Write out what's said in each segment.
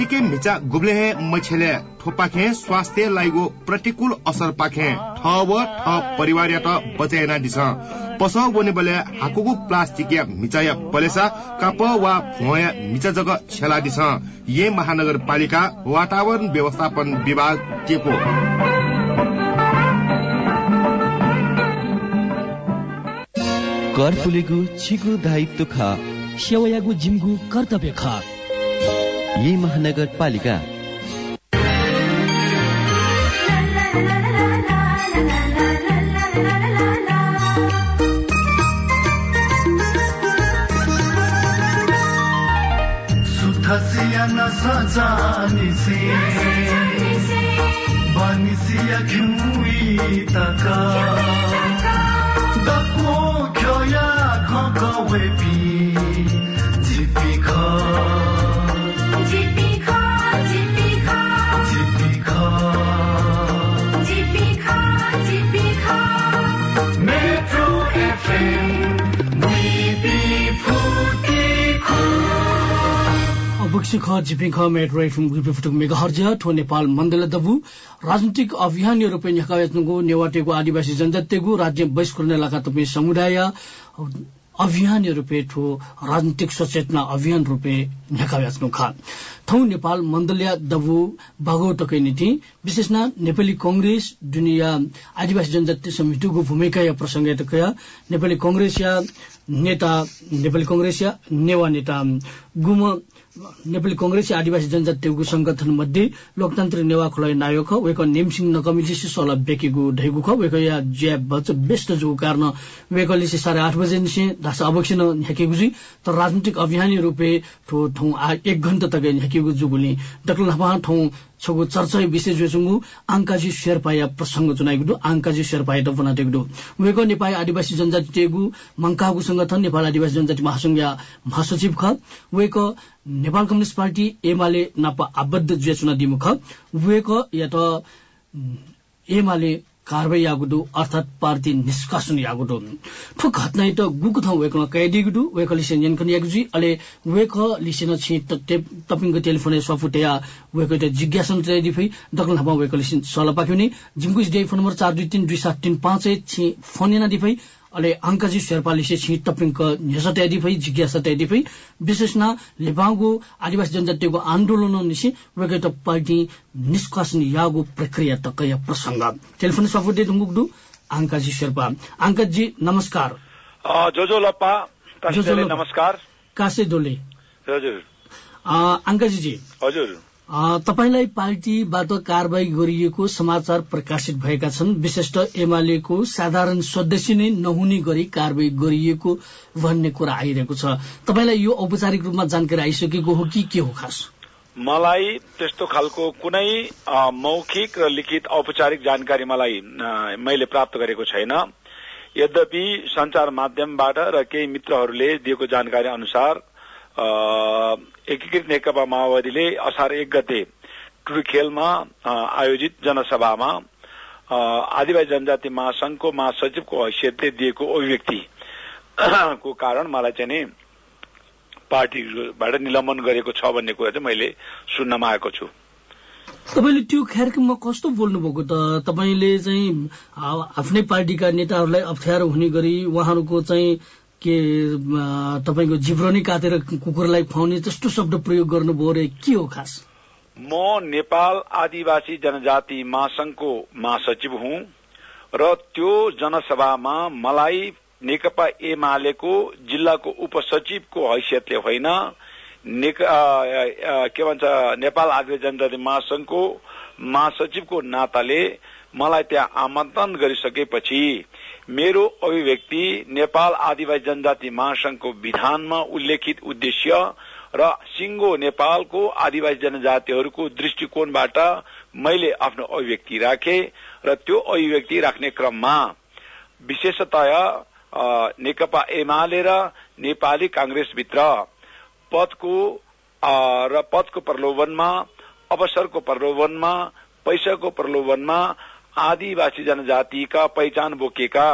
जातिके मिचा गुब्ले मछेले थोपाखे स्वास्थ्य लाइगो प्रतिकूल असर पाखे। ठ व ठ परिवार त बचाएना दिस। पस बोने बले हाकुगु प्लास्टिक या मिचाया बलेसा काप वा फुया मिचा जग छेला दिस। ये महानगरपालिका वातावरण व्यवस्थापन विभाग टेको कर फुलेगु छिगु दायित्व ख सेवयागु जिमगु कर्तव्य ख। महानगरपालिका। सुसिया नसानिसी बनिस घु त अवश्य ख जिपी ख मेट्रो एफएम गुफुटुक मेगा हर्ज ठो नेपाल मण्डल दबु राजनीतिक अभियान रूपे न्याकावेतनुगु नेवाटेगु आदिवासी जनजातिगु राज्य बहिष्करण इलाका तपाईँ समुदाय अभियान रूपे ठो राजनीतिक सचेतना अभियान रूपे न्याकावेतनु खा। थौ नेपाल मण्डलिया दबु बागो नीति विशेष नेपाली कंग्रेस दुनिया आदिवासी जनजाति समितिको भूमिका या प्रसंग नेपाली कंग्रेस या नेता नेपाली कंग्रेस या नेवा नेता गुम नेपाली कंग्रेस आदिवासी जनजातिको संगठन मध्ये लोकतन्त्र नेवा खुलाइ नायक वेक नेमसिंह नकमिलिसी सोला बेकेगु ढैगु ख वेक या ज्या बच बेस्ट जो कारण वेकले साढे आठ बजे निसे धासा अवक्षण ह्याकेगु जी तर राजनीतिक अभियान रूपे ठो ठौ एक घण्टा तक ह्याकेगु जुगुली डक्ल नभा ठौ छगु चर्चा विशेष वेसुङु आङ्काजी शेर्पाया प्रसंग चुनाइगु आङ्काजी शेर्पाया त बनाटेगु वेक नेपाली आदिवासी जनजाति टेगु मंकागु संगठन नेपाल आदिवासी जनजाति महासंघ या महासचिव ख। वेक नेपाल कम्युनिस्ट पार्टी एमाले नापा आबद्ध जुया चुना दिमुख। वेक या त एमाले कारवाही आगुडु अर्थात पार्टी निष्कासन यागुडु ठुक हत्नाइ त गुक थ वेक कैदिगुडु वेक लिसेन अले वेक लिसेन छि तपिंग टेलिफोन सफुटेया वेक त जिज्ञासन त्रै दिफै दकल हबा वेक लिसेन सला पाक्युनी जिमकुस डे फोन नम्बर 4 2 3 2 7 3 5 छि फोन याना दिफै अले अंकजी शेर्पाली से छि तपिंग न्यसा तय दिफै जिज्ञासा तय दिफै विशेष न लेबागु आदिवासी जनजातिको आन्दोलन निसी वेक त पार्टी निष्कासन यागु प्रक्रिया तकया प्रसंग टेलिफोन सफुटे दुंगुडु अंकाजी शेर्पा। अंकजी नमस्कार। जो जो लप्पा। नमस्कार। कासे दोले हजुर। अंकाजी जी हजुर। तपाईँलाई पार्टीबाट कारवाही गरिएको समाचार प्रकाशित भएका छन्। विशिष्ट एमालेको साधारण सदस्य नै नहुने गरी कारवाही गरिएको भन्ने कुरा आइरहेको छ। तपाईँलाई यो औपचारिक रूपमा जानकारी आइसकेको हो कि के हो खास? मलाई त्यस्तो खालको कुनै मौखिक र लिखित औपचारिक जानकारी मलाई मैले प्राप्त गरेको छैन। यद्यपि संचार माध्यमबाट र केही मित्रहरूले दिएको जानकारी अनुसार एकीकृत नेकपा माओवादीले असार एक गते टुडुखेलमा अ, आयोजित जनसभामा आदिवासी जनजाति महासंघको महासचिवको हैसियतले दिएको अभिव्यक्ति को कारण मलाई चाहिँ नि पार्टीबाट निलम्बन गरेको छ भन्ने कुरा चाहिँ मैले सुन्नमा आएको छु तपाईँले त्यो कार्यक्रममा कस्तो बोल्नुभएको त? तपाईँले चाहिँ आफ्नै पार्टीका नेताहरूलाई अप्ठ्यारो हुने गरी उहाँहरूको चाहिँ के तपाईँको जिब्रो नै काटेर कुकुरलाई खुवाउने त्यस्तो शब्द प्रयोग गर्नुभयो रे के हो खास? म नेपाल आदिवासी जनजाति महासंघको महासचिव हुँ र त्यो जनसभामा मलाई नेकपा एमालेको जिल्लाको उपसचिवको हैसियतले होइन के भन्छ नेपाल आदिवासी जनजाति महासंघको महासचिवको नाताले मलाई त्यहाँ आमन्त्रण गरिसकेपछि मेरो अभिव्यक्ति नेपाल आदिवासी जनजाति महासंघको विधानमा उल्लेखित उद्देश्य र सिंगो नेपालको आदिवासी जनजातिहरूको दृष्टिकोणबाट मैले आफ्नो अभिव्यक्ति राखे र त्यो अभिव्यक्ति राख्ने क्रममा विशेषतया नेकपा एमाले र नेपाली कांग्रेसभित्र पदको र पदको प्रलोभनमा अवसरको प्रलोभनमा पैसाको प्रलोभनमा आदिवासी जनजातिका पहिचान बोकेका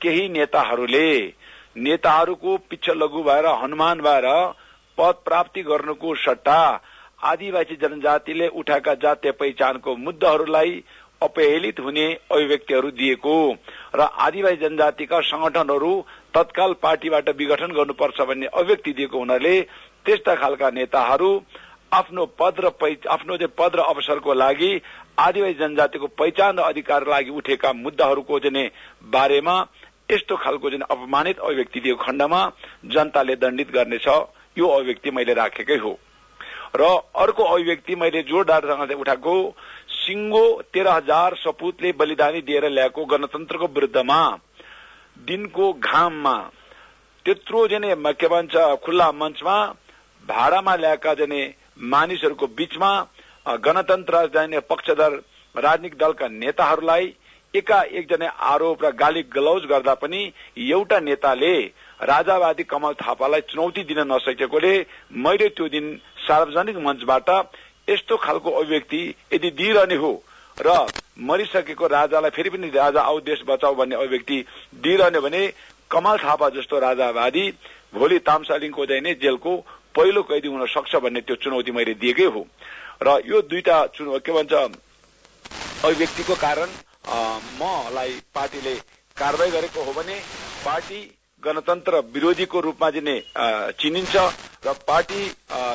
केही नेताहरूले नेताहरूको पिच्छ लघु भएर हनुमान भएर पद प्राप्ति गर्नुको सट्टा आदिवासी जनजातिले उठाएका जातीय पहिचानको मुद्दाहरूलाई अपहेलित हुने अभिव्यक्तिहरू दिएको र आदिवासी जनजातिका संगठनहरू तत्काल पार्टीबाट विघटन गर्नुपर्छ भन्ने अभिव्यक्ति दिएको हुनाले त्यस्ता खालका नेताहरू आफ्नो पद र आफ्नो पद र अवसरको लागि आदिवासी जनजातिको पहिचान र अधिकारको लागि उठेका मुद्दाहरूको चाहिँ बारेमा यस्तो खालको जुन अपमानित अभिव्यक्ति दिएको खण्डमा जनताले दण्डित गर्नेछ। यो अभिव्यक्ति मैले राखेकै हो। र अर्को अभिव्यक्ति मैले जोरदारसँग उठाएको सिङ्गो तेह्र हजार सपुतले बलिदानी दिएर ल्याएको गणतन्त्रको विरुद्धमा दिनको घाममा त्यत्रो जने के भन्छ खुल्ला मञ्चमा भाडामा ल्याएका जने मानिसहरूको बीचमा गणतन्त्र जाने पक्षधर राजनीतिक दलका नेताहरूलाई एका एकजना आरोप र गाली गलौज गर्दा पनि एउटा नेताले राजावादी कमल थापालाई चुनौती दिन नसकेकोले मैले त्यो दिन सार्वजनिक मञ्चबाट यस्तो खालको अभिव्यक्ति यदि दिइरहने हो र मरिसकेको राजालाई फेरि पनि राजा आउ देश बचाऊ भन्ने अभिव्यक्ति दिइरहने भने कमल थापा जस्तो राजावादी भोलि तामसालिङको नै जेलको पहिलो कैदी हुन सक्छ भन्ने त्यो चुनौती मैले दिएकै हो। र यो दुईटा के भन्छ अभिव्यक्तिको कारण मलाई पार्टीले कारवाही गरेको हो भने पार्टी गणतन्त्र विरोधीको रूपमा चाहिँ चिनिन्छ र पार्टी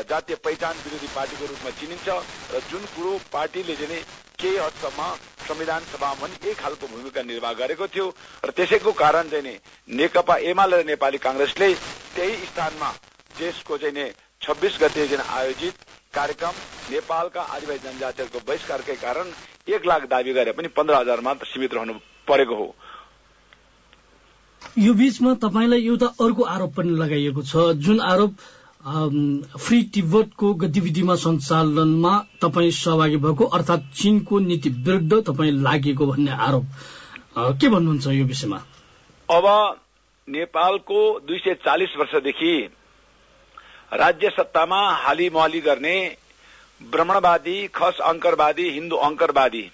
जातीय पहिचान विरोधी पार्टीको रूपमा चिनिन्छ र जुन कुरो पार्टीले चाहिँ केही हदसम्म संविधान सभामा पनि यही खालको भूमिका निर्वाह गरेको थियो र त्यसैको कारण चाहिँ नेकपा एमाले र नेपाली कांग्रेसले त्यही स्थानमा देशको चाहिँ छब्बीस गते आयोजित कार्यक्रम नेपालका आदिवासी जनजातिहरूको बहिष्कारकै कारण एक लाख दावी गरे पनि पन्ध्र हजार मात्र सीमित रहनु परेको हो। यो बीचमा तपाईँलाई एउटा अर्को आरोप पनि लगाइएको छ। जुन आरोप फ्री तिब्बतको गतिविधिमा सञ्चालनमा तपाईँ सहभागी भएको अर्थात् चीनको नीति विरुद्ध तपाईँ लागेको भन्ने आरोप। के भन्नुहुन्छ यो विषयमा? अब नेपालको दुई सय चालिस वर्षदेखि राज्य सत्तामा हाली महली गर्ने भ्रमणवादी खस अंकरवादी हिन्दू अंकरवादी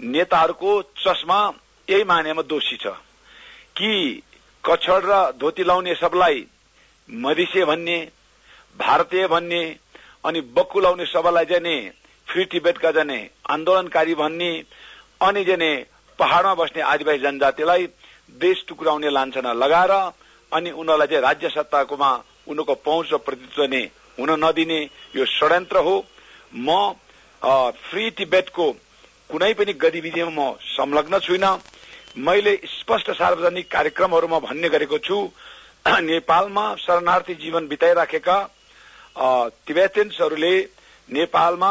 नेताहरूको चस्मा यही मानेमा दोषी छ। कि कछड र धोती लाउने सबलाई मधिसे भन्ने भारतीय भन्ने अनि बक्कु लाउने सबलाई जाने फ्री टिबेटका जाने आन्दोलनकारी भन्ने अनि जाने पहाड़मा बस्ने आदिवासी जनजातिलाई देश टुक्राउने लान्छना लगाएर अनि उनीहरूलाई चाहिँ राज्य सत्ताकोमा उनीहरूको पहुँच र प्रतित्व नै हुन नदिने यो षड्यन्त्र हो। म फ्री टिबेटको कुनै पनि गतिविधिमा म संलग्न छुइनँ। मैले स्पष्ट सार्वजनिक कार्यक्रमहरूमा भन्ने गरेको छु। नेपालमा शरणार्थी जीवन बिताइराखेका तिबेटियन्सहरूले नेपालमा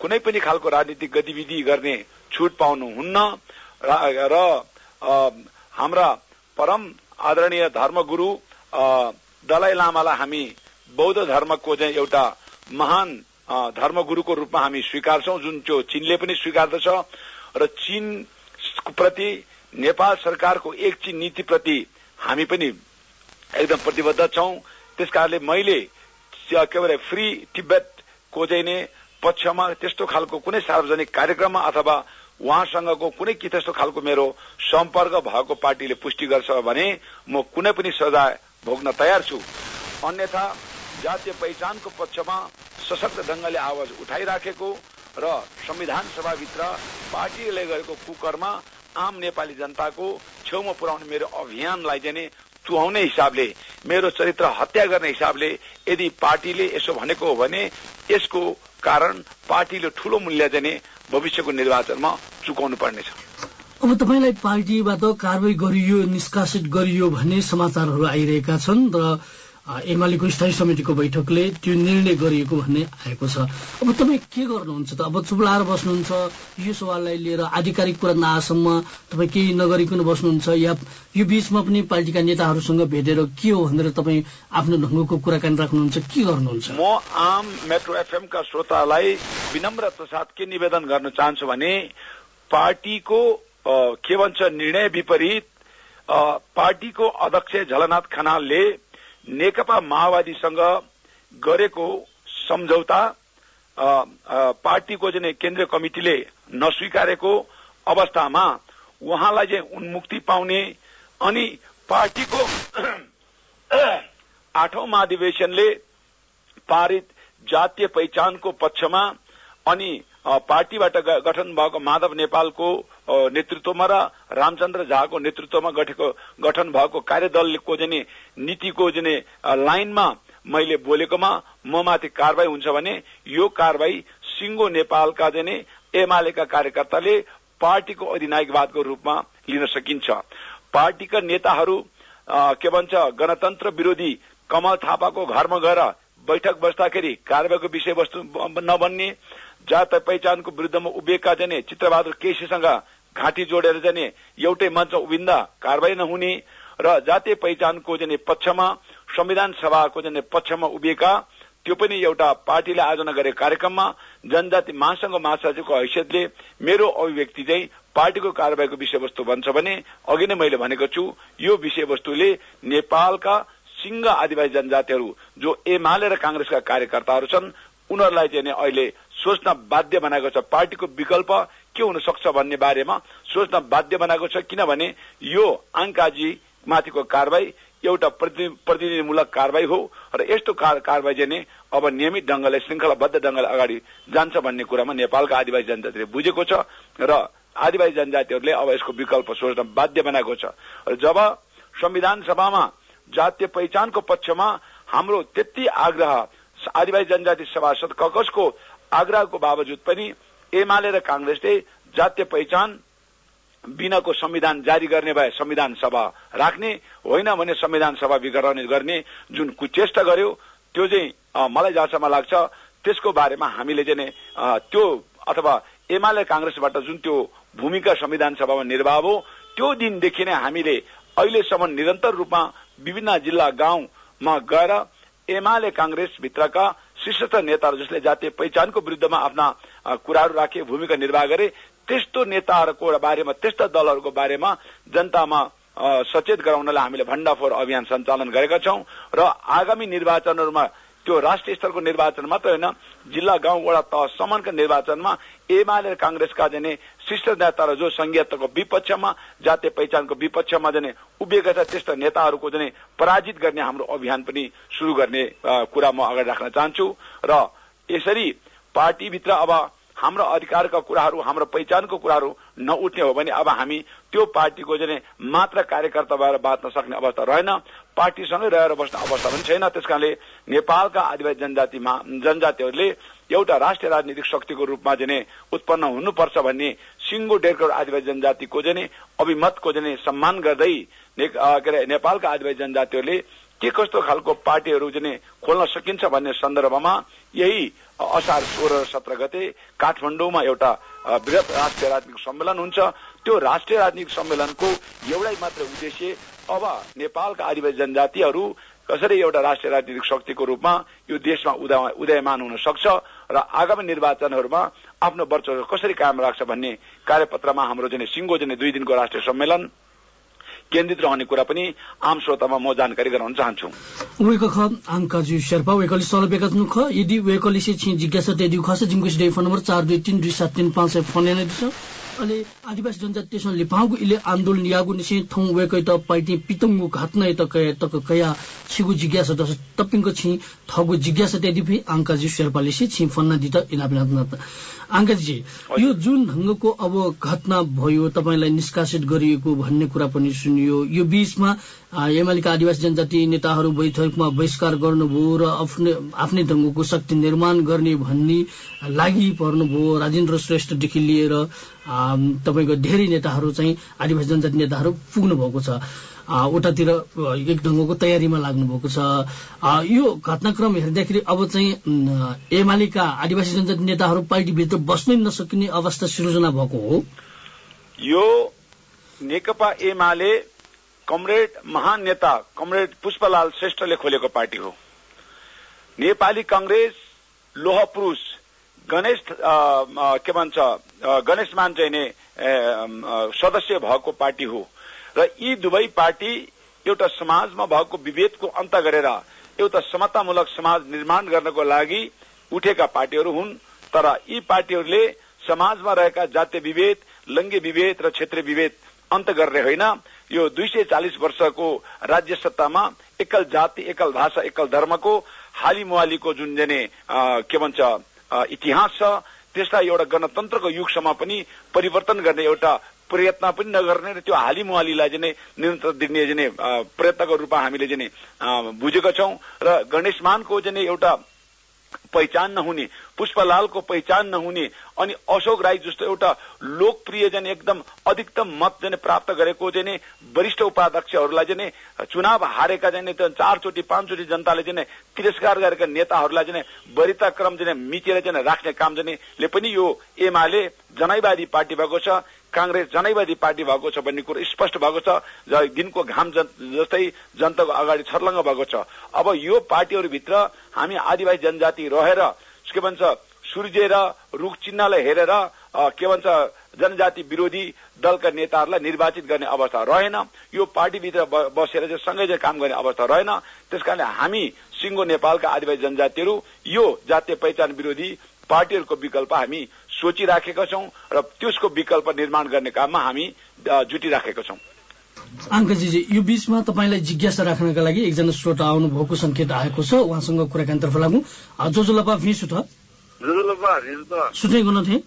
कुनै पनि खालको राजनीतिक गतिविधि गर्ने छुट पाउनुहुन्न। र हाम्रा परम आदरणीय धर्मगुरू दलाई लामालाई हामी बौद्ध धर्मको चाहिँ एउटा महान धर्मगुरूको रूपमा हामी स्वीकार्छौं जुन त्यो चीनले पनि स्वीकार्दछ। र चीन प्रति नेपाल सरकारको एक चीन नीतिप्रति हामी पनि एकदम प्रतिबद्ध छौं। त्यसकारणले मैले के भरे फ्री तिब्बतको चाहिँ नै पक्षमा त्यस्तो खालको कुनै सार्वजनिक कार्यक्रममा अथवा उहाँसँगको कुनै कि त्यस्तो खालको मेरो सम्पर्क भएको पार्टीले पुष्टि गर्छ भने म कुनै पनि सजाय भोग्न तयार छु। अन्यथा जातीय पहिचानको पक्षमा सशक्त ढंगले आवाज उठाइराखेको र संविधान सभाभित्र पार्टीले गरेको कुकर्म आम नेपाली जनताको छेउमा पुर्याउने मेरो अभियानलाई चाहिँ चुहाउने हिसाबले मेरो चरित्र हत्या गर्ने हिसाबले यदि पार्टीले यसो भनेको हो भने यसको कारण पार्टीले ठूलो मूल्य चाहिँ भविष्यको निर्वाचनमा चुकाउनु पर्नेछ। अब तपाईँलाई पार्टीबाट कारवाही गरियो निष्कासित गरियो भन्ने समाचारहरू आइरहेका छन् र एमालेको स्थायी समितिको बैठकले त्यो निर्णय गरिएको भन्ने आएको छ। अब तपाईँ के गर्नुहुन्छ त? अब चुप्लाएर बस्नुहुन्छ यो सवाललाई लिएर आधिकारिक कुरा नआसम्म तपाईँ केही नगरिकन बस्नुहुन्छ या यो बीचमा पनि पार्टीका नेताहरूसँग भेटेर के हो भनेर तपाईँ आफ्नो ढङ्गको कुराकानी राख्नुहुन्छ के गर्नुहुन्छ? म आम मेट्रो एफएमका श्रोतालाई विनम्रता साथ के निवेदन गर्न चाहन्छु भने पार्टीको के भन्छ निर्णय विपरीत पार्टीको अध्यक्ष झलनाथ खनालले नेकपा माओवादीसँग गरेको सम्झौता पार्टीको चाहिँ केन्द्रीय कमिटिले नस्वीकारेको अवस्थामा उहाँलाई चाहिँ उन्मुक्ति पाउने अनि पार्टीको आठौं महाधिवेशनले पारित जातीय पहिचानको पक्षमा अनि पार्टीबाट गठन भएको माधव नेपालको नेतृत्वमा र रामचन्द्र झाको नेतृत्वमा गठेको गठन भएको कार्यदलको चाहिँ नि नीतिको चाहिँ लाइनमा मैले बोलेकोमा म माथि कारवाही हुन्छ भने यो कारवाही सिङ्गो नेपालका चाहिँ नि एमालेका कार्यकर्ताले पार्टीको अधिनायकवादको रूपमा लिन सकिन्छ। पार्टीका नेताहरू के भन्छ गणतन्त्र विरोधी कमल थापाको घरमा गएर बैठक बस्दाखेरि कारवाहीको विषयवस्तु नबन्ने जात पहिचानको विरुद्धमा उभिएका जाने चित्रबहादुर केसीसँग घाँटी जोडेर जाने एउटै मञ्चमा उभिन्दा कारवाही नहुने र जातीय पहिचानको जाने पक्षमा संविधान सभाको जाने पक्षमा उभिएका त्यो पनि एउटा पार्टीले आयोजना गरेको कार्यक्रममा जनजाति महासंघ महासचिवको हैसियतले मेरो अभिव्यक्ति चाहिँ पार्टीको कारवाहीको विषयवस्तु बन्छ भने अघि नै मैले भनेको छु यो विषयवस्तुले नेपालका सिंह आदिवासी जनजातिहरू जो एमाले र कांग्रेसका कार्यकर्ताहरू छन् उनीहरूलाई चाहिँ अहिले सोच्न बाध्य बनाएको छ। पार्टीको विकल्प के हुन सक्छ भन्ने बारेमा सोच्न बाध्य बनाएको छ किनभने यो आङ्काजी माथिको कारवाही एउटा प्रति- प्रतिनिधिमूलक कारवाही हो र यस्तो कार- कारवाही चाहिँ अब नियमित ढंगले श्रृंखलाबद्ध ढंगले अगाडि जान्छ भन्ने कुरामा नेपालका आदिवासी जनजातिले बुझेको छ र आदिवासी जनजातिहरूले अब यसको विकल्प सोच्न बाध्य बनाएको छ। र जब संविधान सभामा जातीय पहिचानको पक्षमा हाम्रो त्यति आग्रह आदिवासी जनजाति सभासद ककसको आग्रहको बावजुद पनि एमाले र कांग्रेसले जातीय पहिचान बिनाको संविधान जारी गर्ने भए संविधान सभा राख्ने होइन भने संविधान सभा विघटन गर्ने जुन कुचेष्टा गर्यो त्यो चाहिँ मलाई जहाँसम्म लाग्छ त्यसको बारेमा हामीले चाहिँ त्यो अथवा एमाले कांग्रेसबाट जुन त्यो भूमिका संविधान सभामा निर्वाह हो त्यो दिनदेखि नै हामीले अहिलेसम्म निरन्तर रूपमा विभिन्न जिल्ला गाउँमा गएर एमाले कांग्रेस भित्रका शीर्षस्थ नेताहरू जसले जातीय पहिचानको विरुद्धमा आफ्ना कुराहरू राखे भूमिका निर्वाह गरे त्यस्तो नेताहरूको बारेमा त्यस्ता दलहरूको बारेमा जनतामा सचेत गराउनलाई हामीले भण्डाफोर अभियान सञ्चालन गरेका छौं र आगामी निर्वाचनहरूमा त्यो राष्ट्रिय स्तरको निर्वाचन मात्र होइन जिल्ला गाउँ वडा तहसम्मका निर्वाचनमा एमाले र कांग्रेसका जने शीर्ष नेताहरू जो संघीयताको विपक्षमा जातीय पहिचानको विपक्षमा जने उभिएका छ त्यस्ता नेताहरूको जने पराजित गर्ने हाम्रो अभियान पनि शुरू गर्ने कुरा म अगाडि राख्न चाहन्छु। र यसरी पार्टीभित्र अब हाम्रो अधिकारका कुराहरू हाम्रो पहिचानको कुराहरू नउठ्ने हो भने अब हामी त्यो पार्टीको चाहिँ मात्र कार्यकर्ता भएर बाँच्न सक्ने अवस्था रहेन। पार्टीसँगै रहेर बस्ने अवस्था पनि छैन। त्यस कारणले नेपालका आदिवासी जनजातिमा जनजातिहरूले एउटा राष्ट्रिय राजनीतिक शक्तिको रूपमा चाहिँ उत्पन्न हुनुपर्छ भन्ने सिङ्गो डेढ करोड आदिवासी जनजातिको चाहिँ अभिमतको चाहिँ सम्मान गर्दै के अरे नेपालका आदिवासी जनजातिहरूले के कस्तो खालको पार्टीहरू चाहिँ खोल्न सकिन्छ भन्ने सन्दर्भमा यही असार सोह्र र सत्र गते काठमाडौँमा एउटा वृहत राष्ट्रिय राजनीतिक सम्मेलन हुन्छ। त्यो राष्ट्रिय राजनीतिक सम्मेलनको एउटै मात्र उद्देश्य अब नेपालका आदिवासी जनजातिहरू कसरी एउटा राष्ट्रिय राजनीतिक शक्तिको रूपमा यो देशमा उदा- उदयमान हुन सक्छ र आगामी निर्वाचनहरूमा आफ्नो वर्चस्व कसरी कायम राख्छ भन्ने कार्यपत्रमा हाम्रो चाहिँ सिङ्गो चाहिँ दुई दिनको राष्ट्रिय सम्मेलन केन्द्रित रहने कुरा पनि आम श्रोतामा म जानकारी गराउन चाहन्छु। वेक ख आङ्काजु शेर्पा वेकली सल बेका नु ख यदि वेकली से छि जिज्ञासा तेदि खस जिमको डे फोन नम्बर चार दुई तिन दुई सात तिन पाँच सय फोन दिस अले आदिवासी जनजाति त्यसो लिपाउको इले आन्दोलन यागु निसे थौ वेकै त पाइति पितंगु घात नै त कय तक कया छिगु जिज्ञासा दस तपिङको छि थगु जिज्ञासा तेदि फे आङ्काजु शेर्पाले से छि फोन दित इना बिना आङ्काजी यो जुन ढङ्गको अब घटना भयो तपाईँलाई निष्कासित गरिएको भन्ने कुरा पनि सुनियो। यो बीचमा एमालेका आदिवासी जनजाति नेताहरू बैठकमा बहिष्कार गर्नुभयो र आफ्नै आफ्नै ढङ्गको शक्ति निर्माण गर्ने भन्ने लागि पर्नुभयो। राजेन्द्र श्रेष्ठदेखि लिएर तपाईँको धेरै नेताहरू चाहिँ आदिवासी जनजाति नेताहरू पुग्नु भएको छ। अ, एक ढङ्गको तयारीमा लाग्नु भएको छ यो घटनाक्रम हेर्दाखेरि अब चाहिँ एमालेका आदिवासी जनजाति नेताहरू पार्टीभित्र बस्नै नसकिने अवस्था सृजना भएको हो। यो नेकपा एमाले कमरेड महान नेता कमरेड पुष्पलाल श्रेष्ठले खोलेको पार्टी हो। नेपाली कंग्रेस लोह पुरुष गणेश के भन्छ गणेश मान चाहिने सदस्य भएको पार्टी हो। र यी दुवै पार्टी एउटा समाजमा भएको विभेदको अन्त गरेर एउटा समतामूलक समाज निर्माण गर्नको लागि उठेका पार्टीहरू हुन्। तर यी पार्टीहरूले समाजमा रहेका जातीय विभेद लङ्गे विभेद र क्षेत्रीय विभेद अन्त गर्ने होइन। यो दुई सय चालिस वर्षको राज्य सत्तामा एकल जाति एकल भाषा एकल धर्मको हाली मुहालीको जुन चाहिँ नि, अ, के भन्छ इतिहास छ त्यसलाई एउटा गणतन्त्रको युगसम्म पनि परिवर्तन गर्ने एउटा प्रयत्न पनि नगर्ने र त्यो हाली मुहालीलाई चाहिँ निरन्तर दिने चाहिँ प्रयत्नको रूपमा हामीले चाहिँ बुझेका छौं र गणेशमानको चाहिँ एउटा पहिचान नहुने पुष्पलालको पहिचान नहुने अनि अशोक राई जस्तो एउटा लोकप्रिय चाहिँ एकदम अधिकतम मत चाहिँ प्राप्त गरेको चाहिँ नि वरिष्ठ उपाध्यक्षहरूलाई चाहिँ नि चुनाव हारेका चाहिँ नि त्यो चारचोटि पाँचचोटि जनताले चाहिँ नि तिरस्कार गरेका नेताहरूलाई चाहिँ नि वरिता क्रम चाहिँ नि मिचेर चाहिँ नि राख्ने काम चाहिँ नि ले पनि यो एमाले जनैवादी पार्टी भएको छ। काङ्ग्रेस जनैवादी पार्टी भएको छ भन्ने कुरो स्पष्ट भएको छ दिनको घाम जन- जस्तै जनताको अगाडि छर्लङ्ग भएको छ। अब यो पार्टीहरूभित्र हामी आदिवासी जनजाति रहेर के भन्छ सूर्य र रुख चिन्हलाई हेरेर के भन्छ जनजाति विरोधी दलका नेताहरूलाई निर्वाचित गर्ने अवस्था रहेन। यो पार्टीभित्र बसेर चाहिँ सँगै चाहिँ काम गर्ने अवस्था रहेन। त्यसकारणले हामी सिङ्गो नेपालका आदिवासी जनजातिहरू यो जातीय पहिचान विरोधी पार्टीहरूको विकल्प हामी सोचिराखेका छौं र त्यसको विकल्प निर्माण गर्ने काममा हामी जुटिराखेका छौं। अङ्कजीजी यो बीचमा तपाईँलाई जिज्ञासा राख्नका लागि एकजना श्रोता आउनुभएको संकेत आएको छ। उहाँसँग कुराकानीतर्फ लागौँ। जोजोलपा फिसु त? जुजुलपा हिजो सुनै गर्नु थिएँ?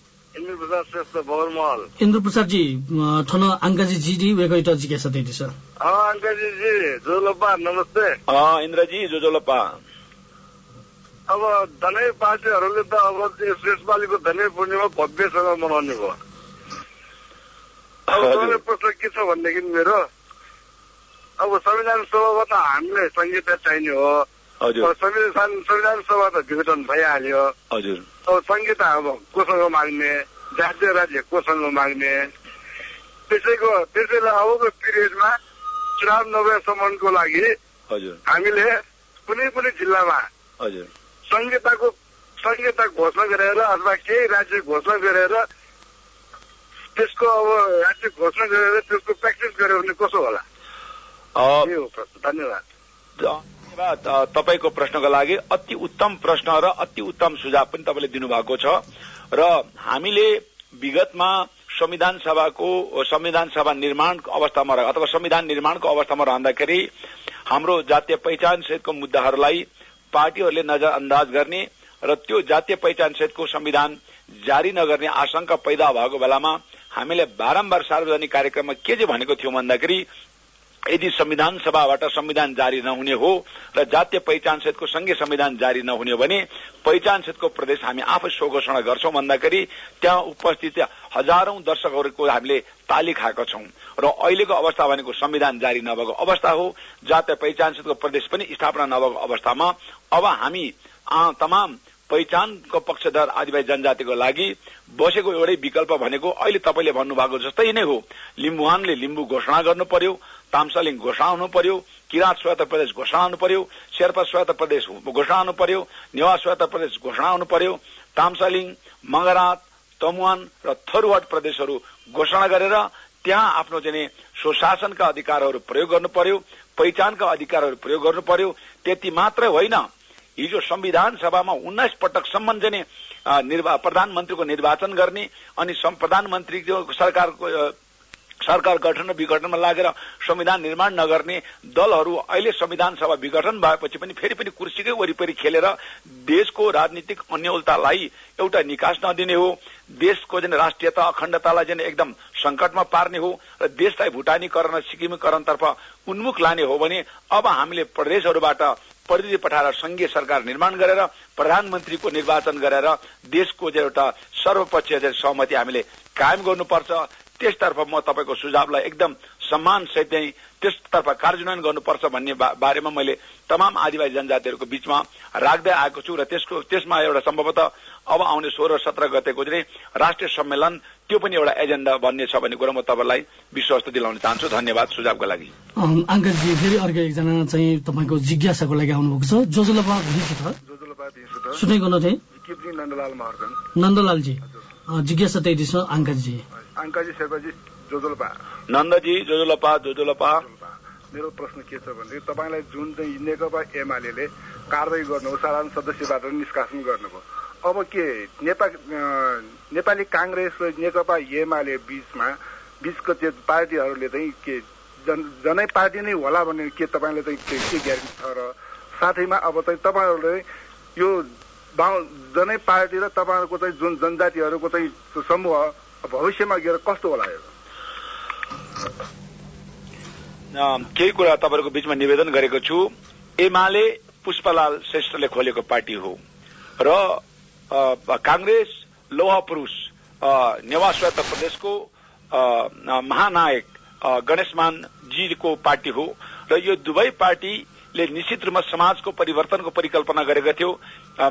इन्द्र प्रसादजी अङ्काजी जीजी वेगो एउटा जिज्ञासा त्यही छ अङ्कजी जी जुजुलपा नमस्ते। अ, इन्द्रजी जोजोलप्पा अब धनै पार्टीहरूले त अब त्यो शेषपालीको धनै पूर्णिमा भव्यसँग मनाउने भयो। अब। तपाईँले प्रश्न के छ भनेदेखि मेरो अब संविधान सभामा त हामीलाई संहिता चाहिने हो। संविधान संविधान सभा त विघटन भइहाल्यो। हजुर। अब संहिता अब कोसँग माग्ने जातीय राज्य कोसँग माग्ने। त्यसैको त्यसैले अबको पिरियडमा चुनाव नभएसम्मको लागि हामीले कुनै पनि जिल्लामा संहिताको संहिता घोषणा गरेर अथवा केही राज्य घोषणा गरेर त्यसको अब राज्य घोषणा गरेर त्यसको प्र्याक्टिस गर्यो भने कसो होला? धन्यवाद। तपाईँको प्रश्नको लागि अति उत्तम प्रश्न र अति उत्तम सुझाव पनि तपाईँले दिनुभएको छ। र हामीले विगतमा संविधान सभाको संविधान सभा निर्माणको अवस्थामा अथवा संविधान निर्माणको अवस्थामा रहँदाखेरि हाम्रो जातीय पहिचान सहितको मुद्दाहरूलाई पार्टीहरूले नजरअन्दाज गर्ने र त्यो जातीय पहिचान सहितको संविधान जारी नगर्ने आशंका पैदा भएको बेलामा हामीले बारम्बार सार्वजनिक कार्यक्रममा के चाहिँ भनेको थियौँ भन्दाखेरि यदि संविधान सभाबाट संविधान जारी नहुने हो र जातीय पहिचान सहितको सँगै संविधान जारी नहुने हो भने पहिचान सहितको प्रदेश हामी आफै स्वघोषणा गर्छौं भन्दाखेरि त्यहाँ उपस्थित हजारौं दर्शकहरूको हामीले ताली खाएका छौं। र अहिलेको अवस्था भनेको संविधान जारी नभएको अवस्था हो जातीय पहिचान सहितको प्रदेश पनि स्थापना नभएको अवस्थामा। अब हामी तमाम पहिचानको पक्षधर आदिवासी जनजातिको लागि बसेको एउटै विकल्प भनेको अहिले तपाईँले भन्नुभएको जस्तै नै हो। लिम्बुवानले लिम्बू घोषणा गर्नु पर्यो तामसालिङ घोषणा हुनु पर्यो किराँत स्वायत्त प्रदेश घोषणा हुनु पर्यो शेर्पा स्वायत्त प्रदेश घोषणा हुनु पर्यो नेवा स्वायत्त प्रदेश घोषणा हुनु पर्यो तामसालिङ मगरात तमुवान र थरुवाट प्रदेशहरू घोषणा गरेर त्यहाँ आफ्नो चाहिँ नि स्वशासनका अधिकारहरू प्रयोग गर्नु पर्यो पहिचानका अधिकारहरू प्रयोग गर्नु पर्यो। त्यति मात्रै होइन हिजो संविधान सभामा उन्नाइस पटकसम्म चाहिँ निर्वा प्रधानमन्त्रीको निर्वाचन गर्ने अनि प्रधानमन्त्रीको सरकारको सरकार गठन र विघटनमा लागेर संविधान निर्माण नगर्ने दलहरू अहिले संविधान सभा विघटन भएपछि पनि फेरि पनि कुर्सीकै वरिपरि खेलेर देशको राजनीतिक अन्यलतालाई एउटा निकास नदिने हो। देशको जुन राष्ट्रियता अखण्डतालाई जुन एकदम संकटमा पार्ने हो र देशलाई भुटानीकरण र सिक्किमीकरणतर्फ उन्मुख लाने हो भने अब हामीले प्रदेशहरूबाट प्रतिनिधि पठाएर संघीय सरकार निर्माण गरेर प्रधानमन्त्रीको निर्वाचन गरेर देशको चाहिँ एउटा सर्वपक्षीय चाहिँ सहमति हामीले कायम गर्नुपर्छ। त्यसतर्फ म तपाईँको सुझावलाई एकदम सम्मान सहित चाहिँ त्यसतर्फ कार्यान्वयन गर्नुपर्छ भन्ने बा- बारेमा मैले तमाम आदिवासी जनजातिहरूको बीचमा राख्दै आएको छु र त्यसको त्यसमा एउटा सम्भवतः अब आउने सोह्र सत्र गतेको चाहिँ राष्ट्रिय सम्मेलन त्यो पनि एउटा एजेन्डा बन्ने छ भन्ने कुरा म तपाईँलाई विश्वस्त दिलाउन चाहन्छु। धन्यवाद सुझावको लागि। अङ्कजी फेरि अर्को एकजना चाहिँ तपाईँको जिज्ञासाको लागि आउनुभएको छ। जोजोलपा दिन्छु नन्दलाल महर्जन नन्दलालजी। जिज्ञासा त्यही छ अङ्कजी अङ्काजी शेर्पाजी जोजुलपा। नन्दजी जोजोलपा जोजोलपा। मेरो प्रश्न के छ भनेदेखि तपाईँलाई जुन चाहिँ नेकपा एमाले कारवाही गर्नु साधारण सदस्यबाट निष्कासन गर्नुभयो। अब के नेपा नेपाली काङ्ग्रेस र नेकपा एमाले बीचमा बीचको त्यो पार्टीहरूले चाहिँ के जन जनै पार्टी नै होला भन्ने के तपाईँले चाहिँ के के ग्यारेन्टी छ र साथैमा अब चाहिँ तपाईँहरूले यो जनै पार्टी र तपाईँहरूको चाहिँ जुन जनजातिहरूको चाहिँ समूह भविष्यमा गएर कस्तो होला यो केही कुरा तपाईँहरूको बीचमा निवेदन गरेको छु। एमाले पुष्पलाल श्रेष्ठले खोलेको पार्टी हो। र अ, काङ्ग्रेस लौह पुरुष नेवा स्वायत्त प्रदेशको महानायक गणेशमान जीको पार्टी हो। र यो दुवै पार्टीले निश्चित रूपमा समाजको परिवर्तनको परिकल्पना गरेका थियो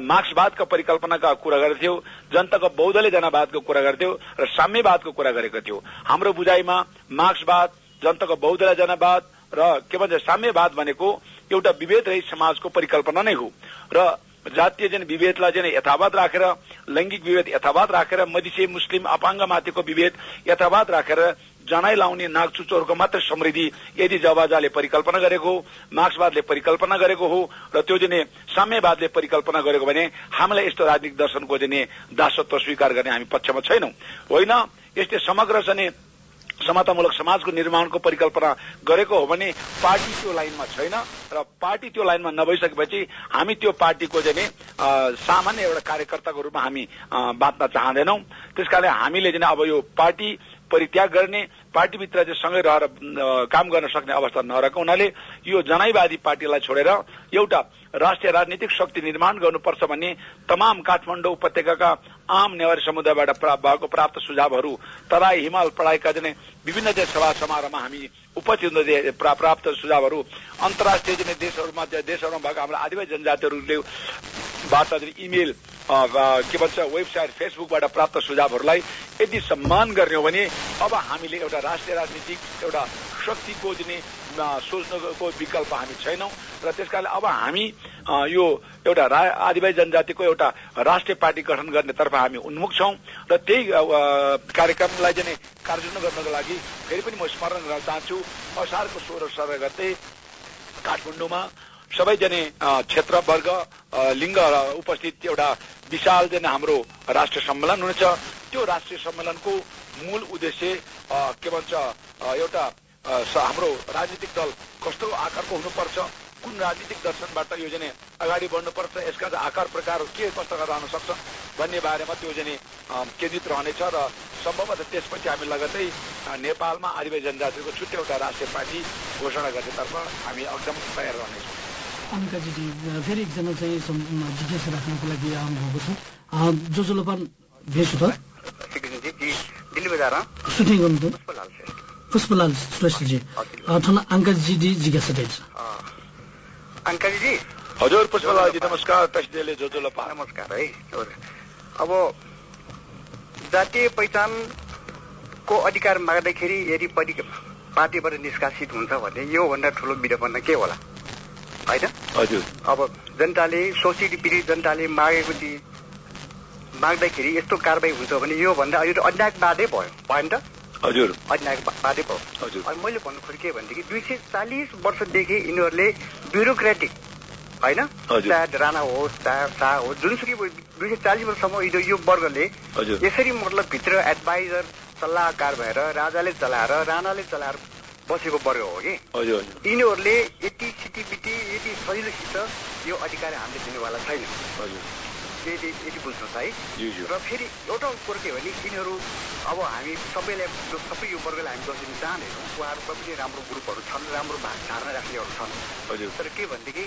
मार्क्सवादका परिकल्पनाका कुरा गरेको थियो जनताको बौद्धले जनवादको कुरा गर्थ्यो र साम्यवादको कुरा गरेको थियो। हाम्रो बुझाइमा मार्क्सवाद जनताको बौद्धलाई जनवाद र के भन्छ साम्यवाद भनेको एउटा विभेद रहित समाजको परिकल्पना नै हो। र जातीय जन विभेदलाई चाहिँ यथावत राखेर लैङ्गिक विभेद यथावत राखेर मधिसे मुस्लिम अपाङ्ग माथिको विभेद यथावत राखेर जनाइ लाउने नागचुचोहरूको मात्र समृद्धि यदि जवाजाले परिकल्पना गरेको मार्क्सवादले परिकल्पना गरेको हो र त्यो चाहिँ साम्यवादले परिकल्पना गरेको भने हामीलाई यस्तो राजनीतिक दर्शनको चाहिँ दासत्व स्वीकार गर्ने हामी पक्षमा छैनौँ। होइन यस्तै समग्र चाहिँ समतामूलक समाजको निर्माणको परिकल्पना गरेको हो भने पार्टी त्यो लाइनमा छैन र पार्टी त्यो लाइनमा नभइसकेपछि हामी त्यो पार्टीको चाहिँ नि, अ, सामान्य एउटा कार्यकर्ताको रूपमा हामी बाँच्न चाहँदैनौँ। त्यसकारणले हामीले चाहिँ अब यो पार्टी परित्याग गर्ने पार्टीभित्र चाहिँ सँगै रहेर काम गर्न सक्ने अवस्था नरहेको हुनाले यो जनाइवादी पार्टीलाई छोडेर एउटा राष्ट्रिय राजनीतिक शक्ति निर्माण गर्नुपर्छ भन्ने तमाम काठमाडौँ उपत्यकाका आम नेवारी समुदायबाट भएको प्राप्त सुझावहरू तराई हिमाल पढाइका चाहिँ विभिन्न चाहिँ सभा समारोहमा हामी उपस्थित हुँदै प्रा- प्राप्त सुझावहरू अन्तर्राष्ट्रिय देशहरूमा देशहरूमा भएको हाम्रो आदिवासी जनजातिहरूले चाहिँ इमेल के भन्छ वेबसाइट फेसबुकबाट प्राप्त सुझावहरूलाई यदि सम्मान गर्ने हो भने अब हामीले एउटा राष्ट्रिय राजनीतिक एउटा चाहिँ अ, सोच्नको विकल्प हामी छैनौँ। र त्यसकारणले अब हामी यो एउटा रा- आदिवासी जनजातिको एउटा राष्ट्रिय पार्टी गठन गर्नेतर्फ हामी उन्मुख छौँ। र त्यही कार्यक्रमलाई चाहिँ कार्यान्वयन गर्नको लागि फेरि पनि म स्मरण गर्न चाहन्छु। असारको सोह्र सर गते काठमाडौँमा सबैजना अ, क्षेत्रवर्ग अ, लिङ्ग उपस्थित एउटा विशाल चाहिँ हाम्रो राष्ट्रिय सम्मेलन हुनेछ। त्यो राष्ट्रिय सम्मेलनको मूल उद्देश्य के भन्छ एउटा हाम्रो राजनीतिक दल कस्तो आकारको हुनुपर्छ कुन राजनीतिक दर्शनबाट यो चाहिँ अगाडि बढ्नुपर्छ यसका आकार प्रकार के कस्तो रहन सक्छ भन्ने बारेमा त्यो अ, केन्द्रित रहनेछ र सम्भवतः त्यसपछि हामी लगतै नेपालमा आदिवासी जनजातिको छुट्टै एउटा राष्ट्रिय पार्टी घोषणा गर्नेतर्फ हामी एकदम तयार रहनेछौँ। अनिकाजीजी फेरि एकजना चाहिँ सम्- जिज्ञासा राख्नको लागि आउनुभएको छ। अँ, जो जो लोपान भेट्छु त? सुटिङ गर्नु त? पुष्पलाल श्रेष्ठ पुष्पलाल श्रेष्ठजी। अँ, ठुला अङ्काजीजी जिज्ञासा रहेछ। अङ्काजीजी? हजुर पुष्पलालजी नमस्कार तस्देले जो जो लपा नमस्कार है। अब जातीय पहिचानको अधिकार माग्दाखेरि यदि परि- पार्टीबाट निष्कासित हुन्छ भने योभन्दा ठुलो विडम्बना के होला? होइन? हजुर। अब जनताले शोषित पीडित जनताले मागेको चिज माग्दाखेरि यस्तो कारवाही हुन्छ भने योभन्दा त अन्यायवादै भयो भएन त? हजुर। अन्यायवादै भयो। हजुर। अनि मैले भन्नु खोजेँ के भनेदेखि दुई सय चालिस वर्षदेखि यिनीहरूले ब्युरोक्रेटिक होइन। चाहे राणा होस् चाहे शाह होस् जुनसुकै दुई सय चालिस वर्षसम्म यो यो वर्गले यसरी मतलब भित्र एडभाइजर सल्लाहकार भएर राजाले चलाएर राणाले चलाएर बसेको वर्ग हो कि? हजुर यिनीहरूले यति सिटिपिटी यति सजिलोसित यो अधिकार हामीले दिनेवाला छैन। हजुर। यदि यति बुझ्नुहोस् है। र फेरि एउटा कुरो के भने यिनीहरू अब हामी सबैलाई जो सबै यो वर्गलाई हामी दस दिन चाहँदैनौँ उहाँहरूको पनि राम्रो ग्रुपहरू छन् राम्रो भाग धारणा राख्नेहरू छन्। हजुर। तर के भनेदेखि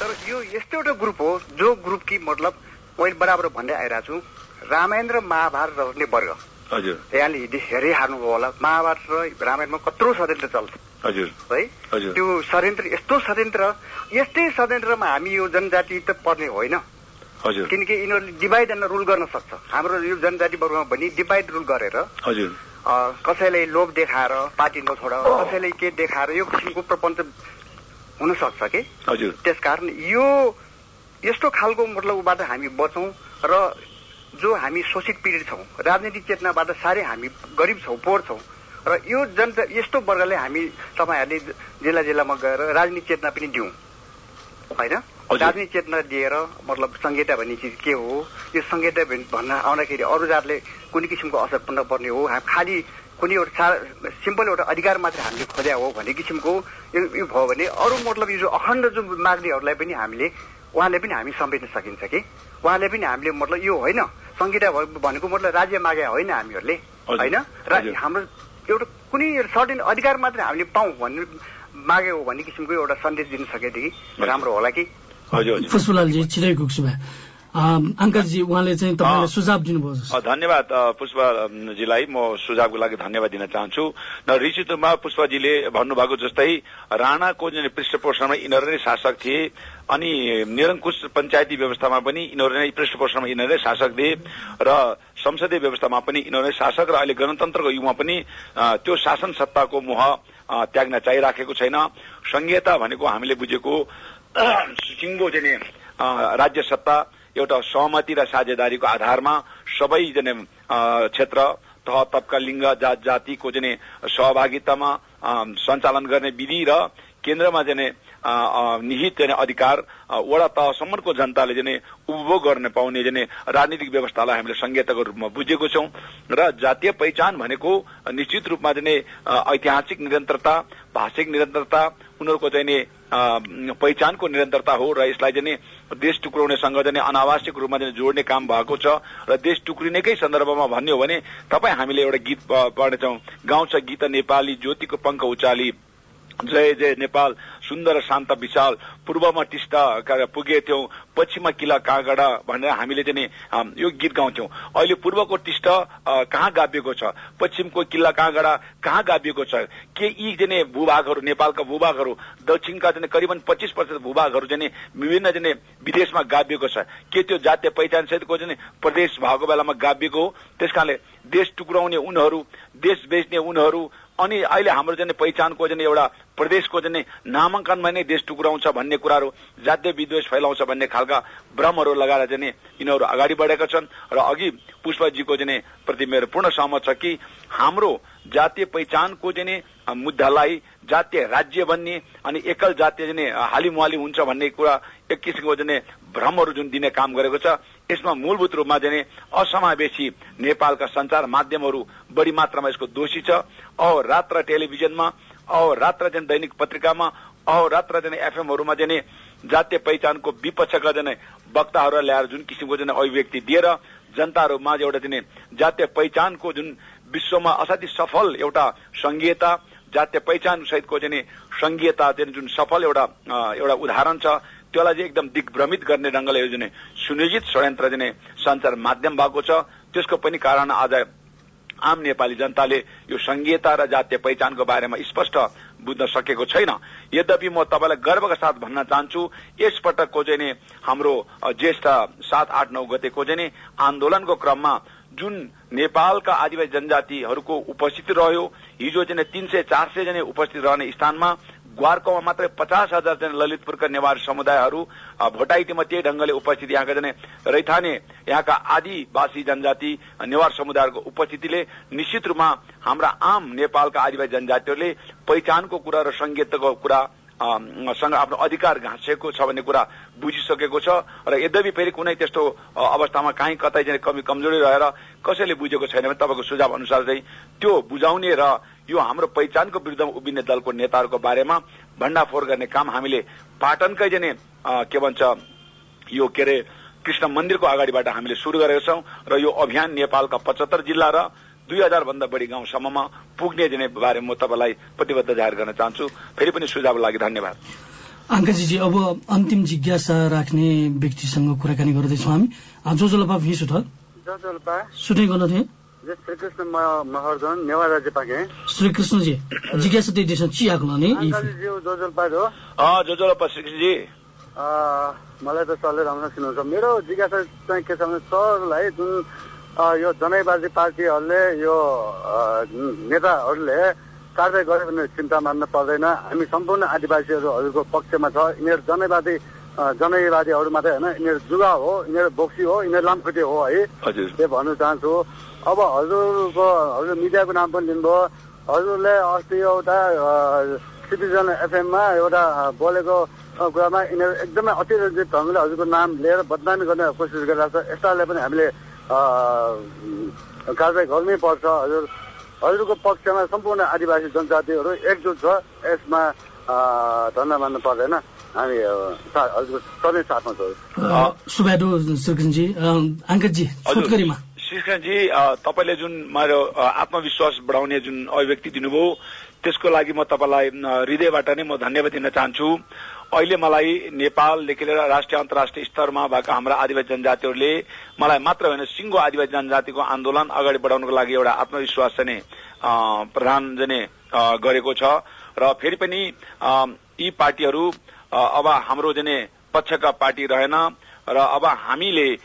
तर यो यस्तो एउटा ग्रुप हो जो ग्रुप कि मतलब मैले बराबर भन्दै आइरहेको छु रामायण र महाभारत रहने वर्ग। हजुर। यहाँले हिँडी हेरै हार्नुभयो होला महाभारत र रामायणमा कत्रो षड्यन्त्र चल्छ। हजुर। है? त्यो षड्यन्त्र यस्तो षड्यन्त्र यस्तै षड्यन्त्रमा हामी यो जनजाति त पर्ने होइन। हजुर। किनकि यिनीहरूले डिभाइड एन्ड रुल गर्न सक्छ। हाम्रो यो जनजाति वर्गमा पनि डिभाइड रुल गरेर हजुर। कसैलाई लोभ देखाएर पार्टी नछोड कसैलाई के देखाएर यो किसिमको प्रपञ्च हुन सक्छ कि? हजुर। त्यसकारण यो यस्तो खालको मतलब उबाट हामी बचौँ र जो हामी शोषित पीडित छौँ राजनीतिक चेतनाबाट साह्रै हामी गरिब छौँ पोहोर छौँ र यो जनता यस्तो वर्गले हामी तपाईँहरूले जिल्ला जिल्लामा गएर राजनीतिक चेतना पनि दिउँ। होइन। राजनीतिक चेतना दिएर मतलब संहिता भन्ने चिज के हो? यो संहिता भन्- भन्न आउँदाखेरि अरू जातले कुनै किसिमको असर नपर्ने हो। हामी खालि कुनै एउटा सा सिम्पल एउटा अधिकार मात्र हामीले खोज्या हो भन्ने किसिमको यो भयो भने अरू मतलब यो जो अखण्ड जो माग्नेहरूलाई पनि हामीले उहाँले पनि हामी समेट्न सकिन्छ कि? उहाँले पनि हामीले मतलब यो होइन। संहिता भनेको मतलब राज्य मागे होइन हामीहरूले होइन? र। हाम्रो एउटा कुनै सर्टेन अधिकार मात्र हामीले पाउँ भन्ने मागे हो भन्ने किसिमको एउटा सन्देश दिन सकेदेखि राम्रो होला कि? हजुर हजुर। पुष्पलालजी छिटै गुक्छु अङ्कजी उहाँले चाहिँ तपाईँलाई अँ। सुझाव दिनुभयो। धन्यवाद पुष्पजीलाई म सुझावको लागि धन्यवाद दिन चाहन्छु। र रूपमा पुष्पजीले भन्नुभएको जस्तै राणाको जुन पृष्ठपोषणमा यिनीहरू नै शासक थिए अनि निरङ्कुश पञ्चायती व्यवस्थामा पनि यिनीहरू नै पृष्ठपोषणमा यिनीहरू नै शासक थिए र संसदीय व्यवस्थामा पनि यिनीहरू नै शासक र अहिले गणतन्त्रको युगमा पनि त्यो शासन सत्ताको मोह त्याग्न चाहिराखेको छैन। संहिता भनेको हामीले बुझेको सिङ्गो चाहिँ अ, राज्य सत्ता एउटा सहमति र साझेदारीको आधारमा सबैजना अ, क्षेत्र तह तबका लिङ्ग जात जातिको चाहिँ सहभागितामा सञ्चालन गर्ने विधि र केन्द्रमा अ, निहित चाहिँ अधिकार वडा तहसम्मको जनताले चाहिँ उपभोग गर्न पाउने चाहिँ राजनीतिक व्यवस्थालाई हामीले संहिताको रूपमा बुझेको छौं र जातीय पहिचान भनेको निश्चित रूपमा अ, ऐतिहासिक निरन्तरता भाषिक निरन्तरता उनीहरूको चाहिँ नि अ, पहिचानको निरन्तरता हो र यसलाई चाहिँ देश टुक्राउनेसँग चाहिँ अनावश्यक रूपमा चाहिँ जोड्ने काम भएको छ र देश टुक्रिनेकै सन्दर्भमा भन्ने हो भने तपाईँ हामीले एउटा गीत पढ्नेछौँ गाउँछ गीत नेपाली ज्योतिको पङ्ख उचाली। जय जय नेपाल सुन्दर शान्त विशाल पूर्वमा टिस्टा का- पुगेथ्यौं पश्चिममा किला काँगडा भनेर हामीले चाहिँ यो गीत गाउँथ्यौं। अहिले पूर्वको टिस्ट कहाँ गाभिएको छ? पश्चिमको किल्ला काँगडा कहाँ गाभिएको छ? के यी चाहिँ नि भूभागहरू नेपालका भूभागहरू दक्षिणका चाहिँ करिबन पच्चिस प्रतिशत भूभागहरू चाहिँ नि विभिन्न चाहिँ नि विदेशमा गाभिएको छ? के त्यो जातीय पहिचान सहितको चाहिँ नि प्रदेश भएको बेलामा गाभिएको हो? त्यसकारणले देश टुक्राउने उनीहरू देश बेच्ने उनीहरू अनि अहिले हाम्रो चाहिँ पहिचानको चाहिँ एउटा प्रदेशको चाहिँ नामाङ्कनमा नै देश टुक्राउँछ भन्ने कुराहरू जातीय विद्वेष फैलाउँछ भन्ने खालका भ्रमहरू लगाएर चाहिँ नि यिनीहरू अगाडि बढेका छन् र अघि पुष्पजीको चाहिँ प्रति मेरो पूर्ण सहमत छ कि हाम्रो जातीय पहिचानको चाहिँ मुद्दालाई जातीय राज्य बन्ने अनि एकल जातीय चाहिँ हालिमुहाली हुन्छ भन्ने कुरा एक किसिमको चाहिँ नि भ्रमहरू जुन दिने काम गरेको छ। यसमा मूलभूत रूपमा चाहिँ असमावेशी नेपालका संचार माध्यमहरू बढी मात्रामा यसको दोषी छ। अहोरात्र टेलिभिजनमा अहोरात्र चाहिँ दैनिक पत्रिकामा अहोरात्र चाहिँ एफएमहरूमा चाहिँ नि जातीय पहिचानको विपक्षका चाहिँ वक्ताहरू ल्याएर जुन किसिमको चाहिँ अभिव्यक्ति दिएर जनताहरू माझ एउटा चाहिँ जातीय पहिचानको जुन विश्वमा असाध्यै सफल एउटा संघीयता जातीय पहिचान सहितको चाहिँ संघीयता चाहिँ जुन सफल एउटा एउटा उदाहरण छ त्यसलाई चाहिँ एकदम दिग्भ्रमित गर्ने ढंगले यो जुन सुनियोजित षड्यन्त्र चाहिँ सञ्चार माध्यम भएको छ त्यसको पनि कारण आज आम नेपाली जनताले यो संघीयता र जातीय पहिचानको बारेमा स्पष्ट बुझ्न सकेको छैन। यद्यपि म तपाईँलाई गर्वका साथ भन्न चाहन्छु यसपटकको चाहिँ नि हाम्रो ज्येष्ठ सात आठ नौ गतेको चाहिँ नि आन्दोलनको क्रममा जुन नेपालका आदिवासी जनजातिहरूको उपस्थिति रह्यो हिजो चाहिँ तीन सय चार सय जना उपस्थित रहने स्थानमा ग्वारकोमा मात्रै पचास हजार जना ललितपुरका नेवार समुदायहरू भोटाइटीमा त्यही ढंगले उपस्थित यहाँका जने रैथाने यहाँका आदिवासी जनजाति नेवार समुदायहरूको उपस्थितिले निश्चित रूपमा हाम्रा आम नेपालका आदिवासी जनजातिहरूले पहिचानको कुरा र संगीतको कुरा सँग आफ्नो अधिकार घाँसिएको छ भन्ने कुरा बुझिसकेको छ र यद्यपि फेरि कुनै त्यस्तो अवस्थामा काहीँ कतै चाहिँ कमी कमजोरी रहेर कसैले बुझेको छैन भने तपाईँको सुझाव अनुसार चाहिँ त्यो बुझाउने र यो हाम्रो पहिचानको विरुद्धमा उभिने दलको नेताहरूको बारेमा भण्डाफोर गर्ने काम हामीले पाटनकै अ, के भन्छ यो के अरे कृष्ण मन्दिरको अगाडिबाट हामीले सुरु गरेका छौं र यो अभियान नेपालका पचहत्तर जिल्ला र दुई हजार भन्दा बढी गाउँसम्ममा पुग्ने दिने बारे म तपाईँलाई प्रतिबद्ध जाहेर गर्न चाहन्छु। फेरि पनि सुझावको लागि धन्यवाद। अङ्कजीजी अब अन्तिम जिज्ञासा राख्ने व्यक्तिसँग कुराकानी गर्दैछौँ हामी। जो जोलपा भिस श्रीकृष्ण म- महर्जन नेवार राज्य पाके श्रीकृष्णजी जिज्ञासा त्यही देश चियाको जजोल्पा हो श्रीकृष्णजी अ, मलाई त सरले राम्रो सुन्नुहुन्छ मेरो जिज्ञासा चाहिँ के छ भने सरलाई जुन यो जनैवादी पार्टीहरूले यो नेताहरूले कारवाही गर्यो भने चिन्ता मान्न पर्दैन हामी सम्पूर्ण आदिवासीहरू हजुरको पक्षमा छ यिनीहरू जनैवादी जनैवादीहरू मात्रै होइन यिनीहरू जुगा हो यिनीहरू बोक्सी हो यिनीहरू लामखुट्टे हो है हजुर त्यो भन्न चाहन्छु अब हजुरको हजुर मिडियाको नाम पनि लिनुभयो। हजुरले अस्ति एउटा सिटिजन एफएममा एउटा बोलेको कुरामा यिनीहरू एकदमै अतिरञ्जित ढङ्गले हजुरको नाम लिएर बदनामी गर्ने कोसिस गरिरहेको छ। यस्तालाई पनि हामीले अ, कारवाही गर्नै पर्छ। हजुर हजुरको पक्षमा सम्पूर्ण आदिवासी जनजातिहरू एकजुट छ। यसमा धन्दा मान्नु पर्दैन। हामी हजुरको सधैँ साथमा छौँ। श्रीकृष्णजी अङ्कजी छोटकरीमा श्रीकृष्णजी तपाईँले जुन मेरो आत्मविश्वास बढाउने जुन अभिव्यक्ति दिनुभयो त्यसको लागि म तपाईँलाई हृदयबाट नै म धन्यवाद दिन चाहन्छु। अहिले मलाई नेपालदेखि लिएर राष्ट्रिय अन्तर्राष्ट्रिय स्तरमा भएका हाम्रा आदिवासी जनजातिहरूले मलाई मात्र होइन सिङ्गो आदिवासी जनजातिको आन्दोलन अगाडि बढाउनको लागि एउटा आत्मविश्वास चाहिँ नि, अ, प्रदान चाहिँ नि, अ, गरेको छ। र फेरि पनि यी पार्टीहरू अब हाम्रो चाहिँ नि पक्षका पार्टी रहेन। र अब हामीले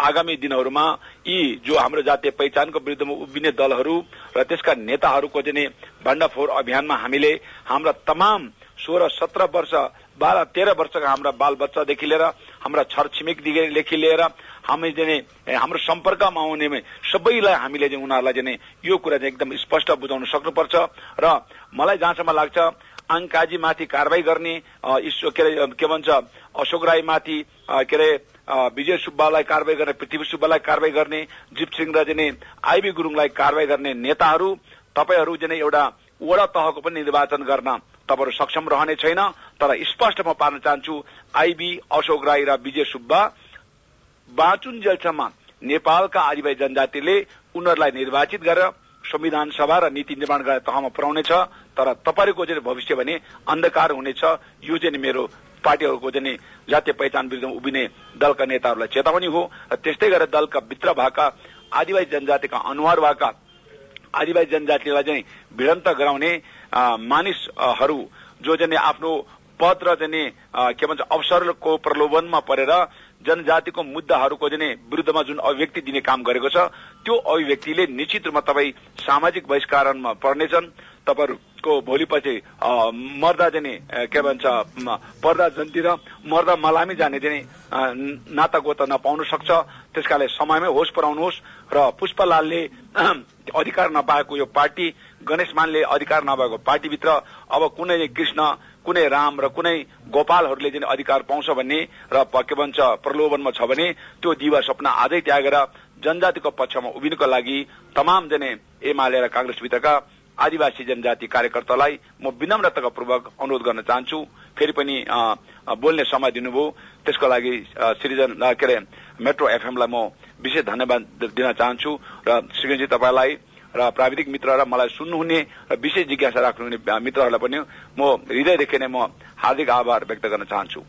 आगामी दिनहरूमा यी जो हाम्रो जातीय पहिचानको विरुद्धमा उभिने दलहरू र त्यसका नेताहरूको चाहिँ भण्डाफोर अभियानमा हामीले हाम्रा तमाम सोह्र सत्र वर्ष बाह्र तेह्र वर्षका हाम्रा बाल बच्चादेखि लिएर हाम्रा छरछिमेकदेखि लिएर हामी चाहिँ हाम्रो सम्पर्कमा आउने सबैलाई हामीले चाहिँ उनीहरूलाई चाहिँ यो कुरा चाहिँ एकदम स्पष्ट बुझाउन सक्नुपर्छ र मलाई जहाँसम्म लाग्छ अङ्काजीमाथि कारवाही गर्ने के के भन्छ अशोक राईमाथि के अरे विजय सुब्बालाई कारवाही गर्ने पृथ्वी सुब्बालाई कारवाही गर्ने जिप सिंह र चाहिँ नि आइबी गुरुङलाई कारवाही गर्ने नेताहरू तपाईँहरू चाहिँ नि एउटा वडा तहको पनि निर्वाचन गर्न तपाईँहरू सक्षम रहने छैन तर स्पष्ट म पार्न चाहन्छु आइबी अशोक राई र विजय सुब्बा बाँचुन्जेलसम्म नेपालका आदिवासी जनजातिले उनीहरूलाई निर्वाचित गरेर संविधान सभा र नीति निर्माण गरेर तहमा पुर्याउनेछ तर तपाईँहरूको चाहिँ भविष्य भने अन्धकार हुनेछ यो चाहिँ मेरो पार्टीहरूको चाहिँ जातीय पहिचान विरुद्धमा उभिने दलका नेताहरूलाई चेतावनी हो र त्यस्तै गरेर दलका भित्र भएका आदिवासी जनजातिका अनुहार भएका आदिवासी जनजातिलाई चाहिँ भिडन्त गराउने मानिसहरू जो चाहिँ आफ्नो पद र चाहिँ के भन्छ अवसरको प्रलोभनमा परेर जनजातिको मुद्दाहरूको चाहिँ विरुद्धमा जुन अभिव्यक्ति दिने काम गरेको छ त्यो अभिव्यक्तिले निश्चित रूपमा तपाईँ सामाजिक बहिष्कारमा पर्नेछन्। तपाईँहरूको भोलिपछि अ, मर्दा चाहिँ नि अ, के भन्छ पर्दा जन्तिर मर्दा मलामी जाने चाहिँ नि अ, नाता गोता नपाउन सक्छ। त्यसकाले समयमै होस पुऱ्याउनुहोस् र पुष्पलालले अधिकार नपाएको यो पार्टी गणेश मानले अधिकार नभएको पार्टीभित्र अब कुनै कृष्ण कुनै राम र कुनै गोपालहरूले चाहिँ अधिकार पाउँछ भन्ने र के भन्छ प्रलोभनमा छ भने त्यो दिवा सपना आजै त्यागेर जनजातिको पक्षमा उभिनको लागि तमाम जने एमाले र काङ्ग्रेसभित्रका आदिवासी जनजाति कार्यकर्तालाई म विनम्रताका पूर्वक अनुरोध गर्न चाहन्छु। फेरि पनि बोल्ने समय दिनुभयो। त्यसको लागि अ, के अरे मेट्रो एफएमलाई म विशेष धन्यवाद दिन चाहन्छु र श्रीगणजी तपाईँलाई र प्राविधिक मित्र र मलाई सुन्नुहुने र विशेष जिज्ञासा राख्नुहुने मित्रहरूलाई पनि म हृदयदेखि नै म हार्दिक आभार व्यक्त गर्न चाहन्छु।